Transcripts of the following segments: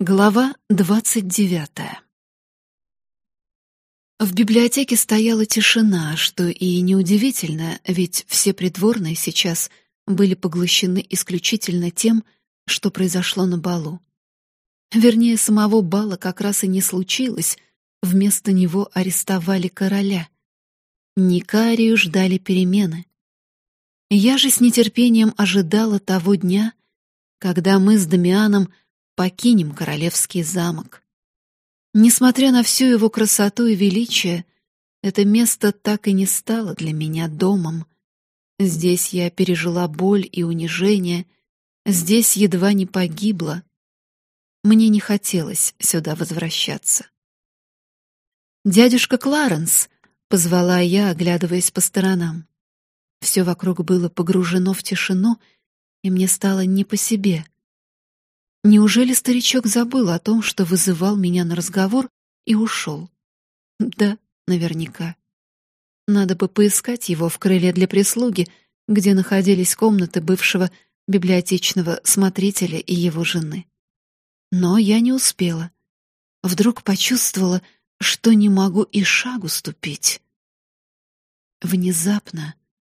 Глава двадцать девятая В библиотеке стояла тишина, что и неудивительно, ведь все придворные сейчас были поглощены исключительно тем, что произошло на балу. Вернее, самого бала как раз и не случилось, вместо него арестовали короля. Никарию ждали перемены. Я же с нетерпением ожидала того дня, когда мы с Дамианом покинем королевский замок. Несмотря на всю его красоту и величие, это место так и не стало для меня домом. Здесь я пережила боль и унижение, здесь едва не погибла. Мне не хотелось сюда возвращаться. «Дядюшка Кларенс!» — позвала я, оглядываясь по сторонам. Все вокруг было погружено в тишину, и мне стало не по себе — Неужели старичок забыл о том, что вызывал меня на разговор и ушел? Да, наверняка. Надо бы поискать его в крыле для прислуги, где находились комнаты бывшего библиотечного смотрителя и его жены. Но я не успела. Вдруг почувствовала, что не могу и шагу ступить. Внезапно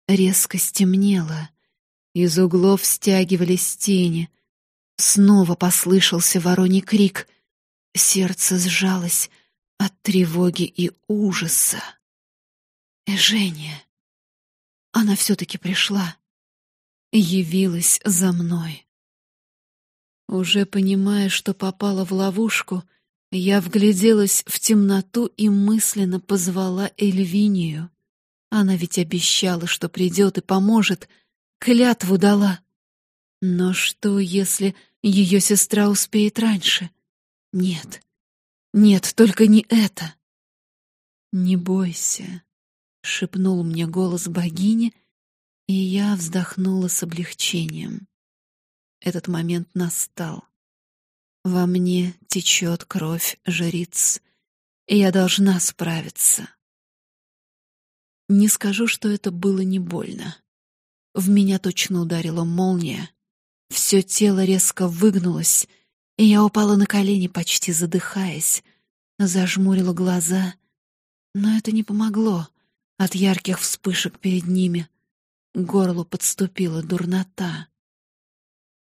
резко стемнело. Из углов стягивались тени — Снова послышался вороний крик. Сердце сжалось от тревоги и ужаса. Эжения. Она все-таки пришла. Явилась за мной. Уже понимая, что попала в ловушку, я вгляделась в темноту и мысленно позвала Эльвинию. Она ведь обещала, что придет и поможет, клятву дала. Но что, если ее сестра успеет раньше. Нет, нет, только не это. «Не бойся», — шепнул мне голос богини, и я вздохнула с облегчением. Этот момент настал. Во мне течет кровь жриц, и я должна справиться. Не скажу, что это было не больно. В меня точно ударила молния, все тело резко выгнулось, и я упала на колени, почти задыхаясь. Зажмурила глаза, но это не помогло от ярких вспышек перед ними. К горлу подступила дурнота.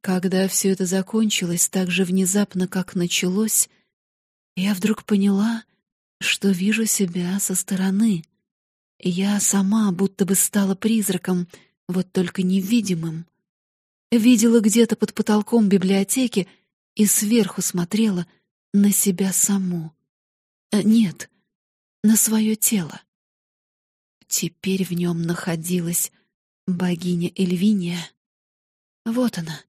Когда все это закончилось так же внезапно, как началось, я вдруг поняла, что вижу себя со стороны. Я сама будто бы стала призраком, вот только невидимым видела где-то под потолком библиотеки и сверху смотрела на себя саму. А нет, на свое тело. Теперь в нем находилась богиня Эльвиния. Вот она,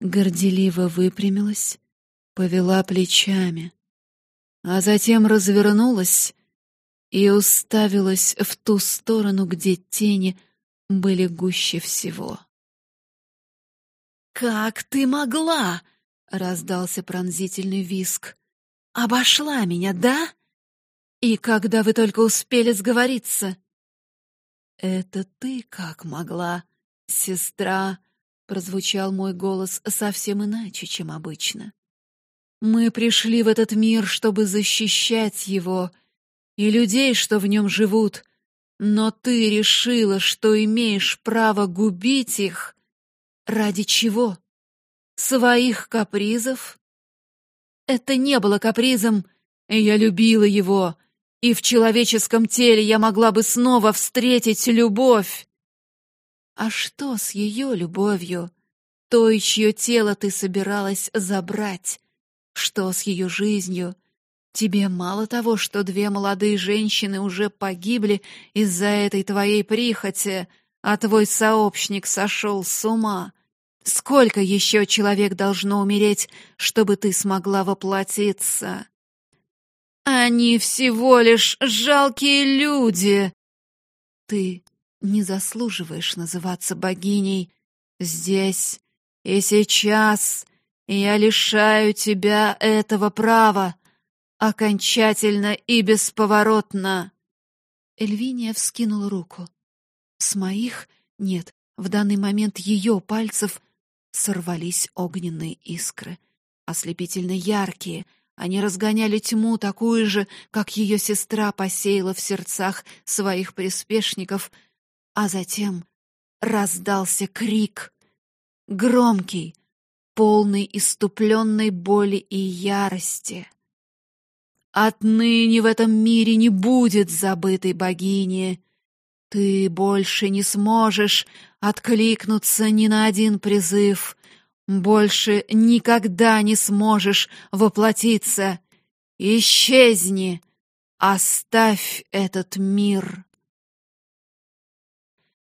горделиво выпрямилась, повела плечами, а затем развернулась и уставилась в ту сторону, где тени были гуще всего. «Как ты могла?» — раздался пронзительный виск. «Обошла меня, да? И когда вы только успели сговориться?» «Это ты как могла, сестра?» — прозвучал мой голос совсем иначе, чем обычно. «Мы пришли в этот мир, чтобы защищать его и людей, что в нем живут, но ты решила, что имеешь право губить их Ради чего? Своих капризов? Это не было капризом, я любила его, и в человеческом теле я могла бы снова встретить любовь. А что с ее любовью? Той, чье тело ты собиралась забрать? Что с ее жизнью? Тебе мало того, что две молодые женщины уже погибли из-за этой твоей прихоти, а твой сообщник сошел с ума. Сколько еще человек должно умереть, чтобы ты смогла воплотиться? Они всего лишь жалкие люди. Ты не заслуживаешь называться богиней. Здесь и сейчас я лишаю тебя этого права окончательно и бесповоротно. Эльвиния вскинула руку. С моих нет, в данный момент ее пальцев сорвались огненные искры. ослепительно яркие. Они разгоняли тьму такую же, как ее сестра посеяла в сердцах своих приспешников, а затем раздался крик, громкий, полный иступленной боли и ярости. Отныне в этом мире не будет забытой богини. Ты больше не сможешь откликнуться ни на один призыв, больше никогда не сможешь воплотиться. Исчезни, оставь этот мир.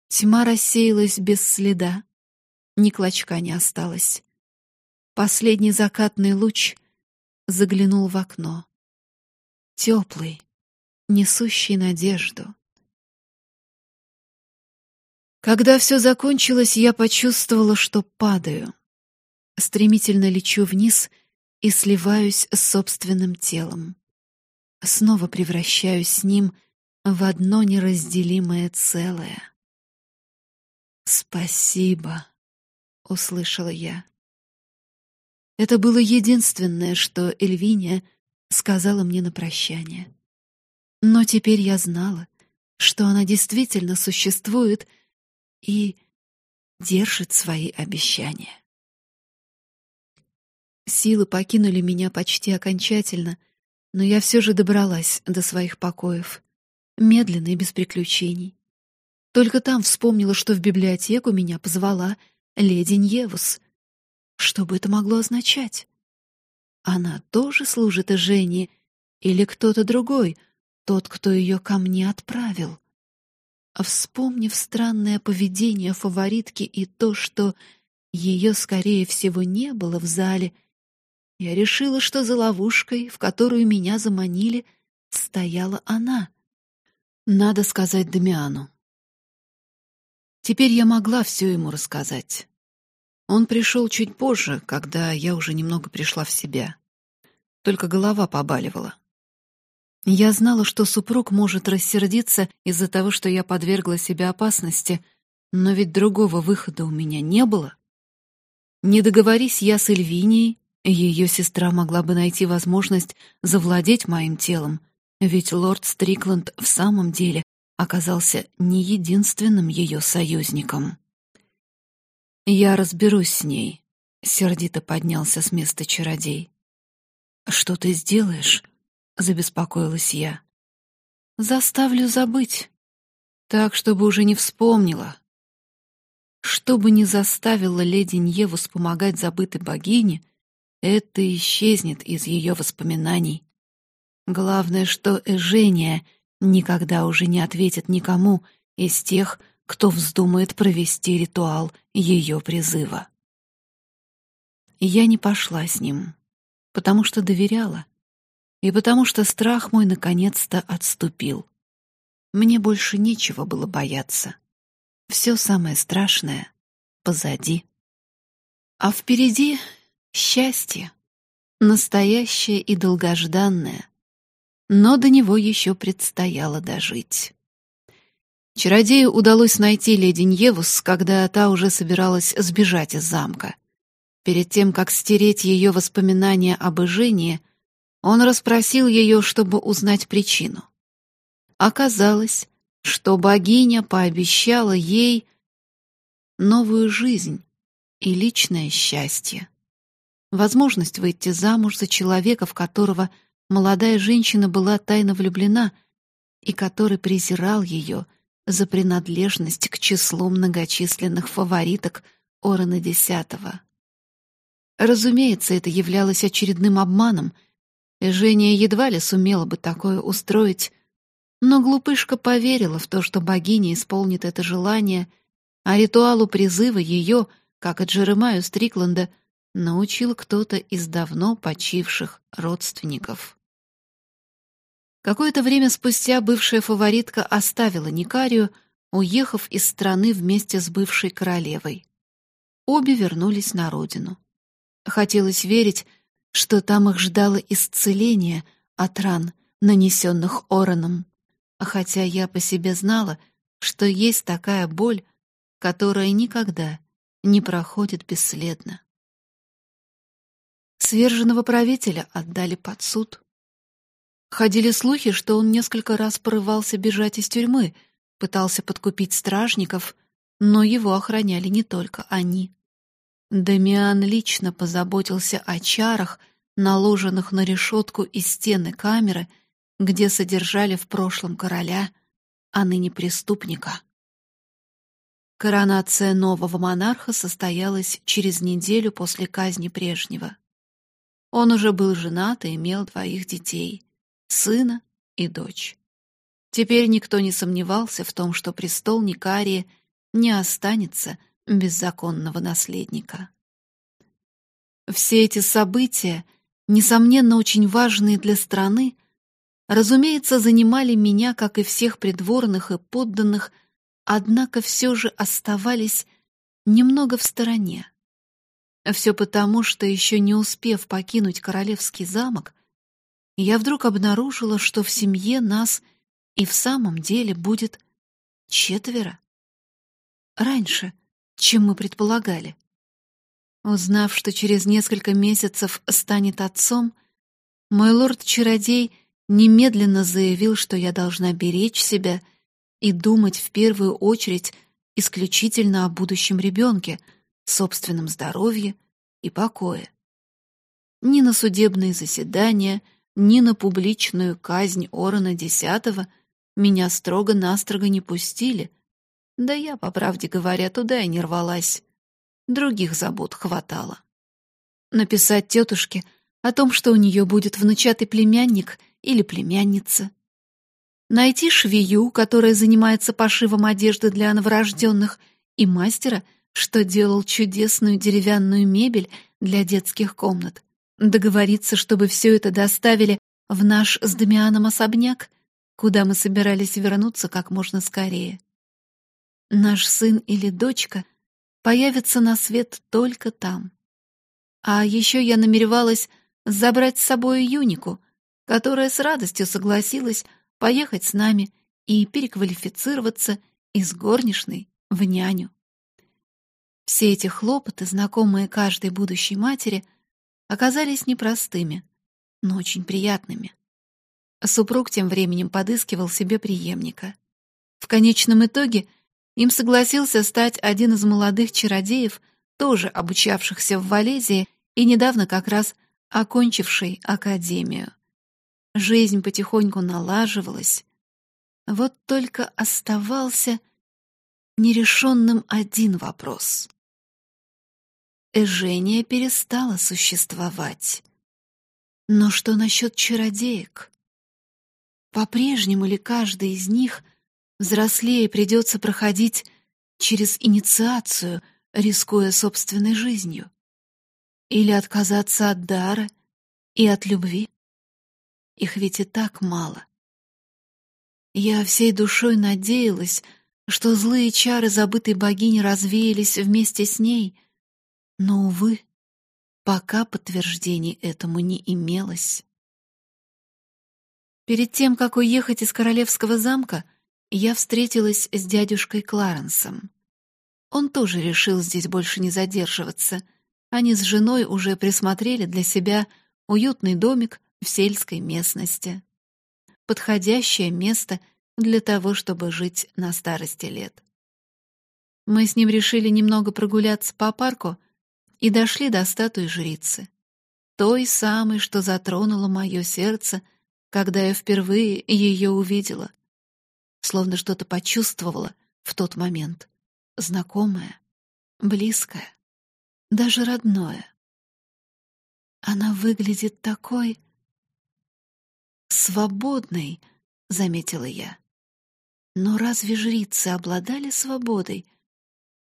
Тьма рассеялась без следа, ни клочка не осталось. Последний закатный луч заглянул в окно теплый, несущий надежду. Когда все закончилось, я почувствовала, что падаю. Стремительно лечу вниз и сливаюсь с собственным телом. Снова превращаюсь с ним в одно неразделимое целое. «Спасибо», — услышала я. Это было единственное, что Эльвиния сказала мне на прощание. Но теперь я знала, что она действительно существует и держит свои обещания. Силы покинули меня почти окончательно, но я все же добралась до своих покоев, медленно и без приключений. Только там вспомнила, что в библиотеку меня позвала леди Ньевус. Что бы это могло означать? Она тоже служит Жене или кто-то другой, тот, кто ее ко мне отправил? А вспомнив странное поведение фаворитки и то, что ее, скорее всего, не было в зале, я решила, что за ловушкой, в которую меня заманили, стояла она. Надо сказать Дамиану. Теперь я могла все ему рассказать. Он пришел чуть позже, когда я уже немного пришла в себя. Только голова побаливала. Я знала, что супруг может рассердиться из-за того, что я подвергла себя опасности, но ведь другого выхода у меня не было. Не договорись я с Эльвинией, ее сестра могла бы найти возможность завладеть моим телом, ведь лорд Стрикланд в самом деле оказался не единственным ее союзником. «Я разберусь с ней», — сердито поднялся с места чародей. «Что ты сделаешь?» — забеспокоилась я. «Заставлю забыть, так, чтобы уже не вспомнила. Чтобы не заставила леди Ньеву вспомогать забытой богине, это исчезнет из ее воспоминаний. Главное, что Эжения никогда уже не ответит никому из тех, кто вздумает провести ритуал ее призыва. Я не пошла с ним, потому что доверяла, и потому что страх мой наконец-то отступил. Мне больше нечего было бояться. Все самое страшное позади. А впереди счастье, настоящее и долгожданное, но до него еще предстояло дожить. Чародею удалось найти леди когда та уже собиралась сбежать из замка. Перед тем, как стереть ее воспоминания об Эжении, он расспросил ее, чтобы узнать причину. Оказалось, что богиня пообещала ей новую жизнь и личное счастье. Возможность выйти замуж за человека, в которого молодая женщина была тайно влюблена и который презирал ее — за принадлежность к числу многочисленных фавориток Орена Десятого. Разумеется, это являлось очередным обманом, и Женя едва ли сумела бы такое устроить, но глупышка поверила в то, что богиня исполнит это желание, а ритуалу призыва ее, как и Джеремаю Стрикланда, научил кто-то из давно почивших родственников. Какое-то время спустя бывшая фаворитка оставила Никарию, уехав из страны вместе с бывшей королевой. Обе вернулись на родину. Хотелось верить, что там их ждало исцеление от ран, нанесенных Ороном, хотя я по себе знала, что есть такая боль, которая никогда не проходит бесследно. Сверженного правителя отдали под суд. Ходили слухи, что он несколько раз порывался бежать из тюрьмы, пытался подкупить стражников, но его охраняли не только они. Дамиан лично позаботился о чарах, наложенных на решетку и стены камеры, где содержали в прошлом короля, а ныне преступника. Коронация нового монарха состоялась через неделю после казни прежнего. Он уже был женат и имел двоих детей — сына и дочь. Теперь никто не сомневался в том, что престол Никарии не останется без законного наследника. Все эти события, несомненно, очень важные для страны, разумеется, занимали меня, как и всех придворных и подданных, однако все же оставались немного в стороне. Все потому, что еще не успев покинуть королевский замок, я вдруг обнаружила, что в семье нас и в самом деле будет четверо. Раньше, чем мы предполагали. Узнав, что через несколько месяцев станет отцом, мой лорд-чародей немедленно заявил, что я должна беречь себя и думать в первую очередь исключительно о будущем ребенке, собственном здоровье и покое. Ни на судебные заседания, ни на публичную казнь Орона X меня строго-настрого не пустили, да я, по правде говоря, туда и не рвалась. Других забот хватало. Написать тетушке о том, что у нее будет внучатый племянник или племянница. Найти швею, которая занимается пошивом одежды для новорожденных, и мастера, что делал чудесную деревянную мебель для детских комнат. Договориться, чтобы все это доставили в наш с Дамианом особняк, куда мы собирались вернуться как можно скорее. Наш сын или дочка появится на свет только там. А еще я намеревалась забрать с собой Юнику, которая с радостью согласилась поехать с нами и переквалифицироваться из горничной в няню. Все эти хлопоты, знакомые каждой будущей матери, оказались непростыми, но очень приятными. Супруг тем временем подыскивал себе преемника. В конечном итоге — им согласился стать один из молодых чародеев, тоже обучавшихся в Валезии и недавно как раз окончивший академию. Жизнь потихоньку налаживалась. Вот только оставался нерешенным один вопрос. Эжения перестала существовать. Но что насчет чародеек? По-прежнему ли каждый из них — Взрослее придется проходить через инициацию, рискуя собственной жизнью. Или отказаться от дара и от любви. Их ведь и так мало. Я всей душой надеялась, что злые чары забытой богини развеялись вместе с ней, но, увы, пока подтверждений этому не имелось. Перед тем, как уехать из королевского замка, я встретилась с дядюшкой Кларенсом. Он тоже решил здесь больше не задерживаться. Они с женой уже присмотрели для себя уютный домик в сельской местности. Подходящее место для того, чтобы жить на старости лет. Мы с ним решили немного прогуляться по парку и дошли до статуи жрицы. Той самой, что затронула мое сердце, когда я впервые ее увидела — словно что-то почувствовала в тот момент. Знакомое, близкое, даже родное. Она выглядит такой свободной, заметила я. Но разве жрицы обладали свободой?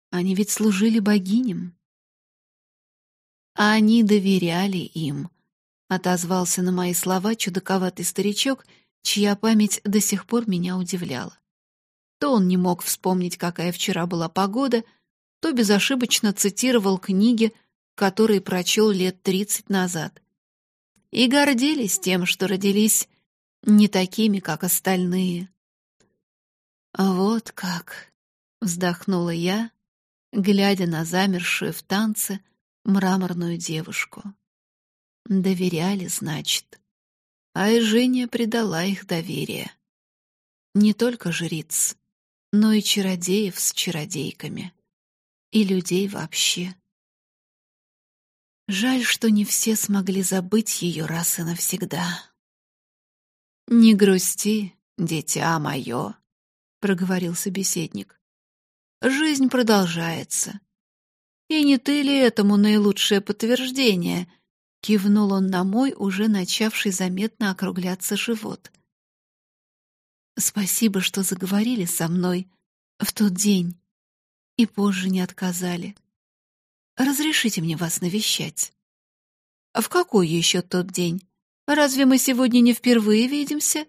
Они ведь служили богиням. А они доверяли им, отозвался на мои слова чудаковатый старичок — чья память до сих пор меня удивляла. То он не мог вспомнить, какая вчера была погода, то безошибочно цитировал книги, которые прочел лет тридцать назад. И гордились тем, что родились не такими, как остальные. «Вот как!» — вздохнула я, глядя на замершую в танце мраморную девушку. Доверяли, значит. А Эжения предала их доверие. Не только жриц, но и чародеев с чародейками. И людей вообще. Жаль, что не все смогли забыть ее раз и навсегда. «Не грусти, дитя мое», — проговорил собеседник. «Жизнь продолжается. И не ты ли этому наилучшее подтверждение?» — кивнул он на мой, уже начавший заметно округляться живот. «Спасибо, что заговорили со мной в тот день и позже не отказали. Разрешите мне вас навещать». «В какой еще тот день?» Разве мы сегодня не впервые видимся?»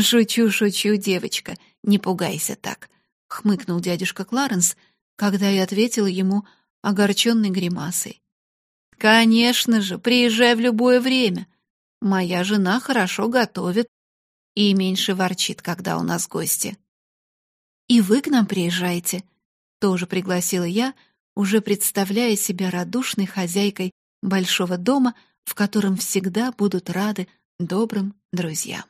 «Шучу, шучу, девочка, не пугайся так», — хмыкнул дядюшка Кларенс, когда я ответила ему огорченной гримасой. «Конечно же, приезжай в любое время. Моя жена хорошо готовит и меньше ворчит, когда у нас гости». «И вы к нам приезжайте», — тоже пригласила я, уже представляя себя радушной хозяйкой большого дома, в котором всегда будут рады добрым друзьям.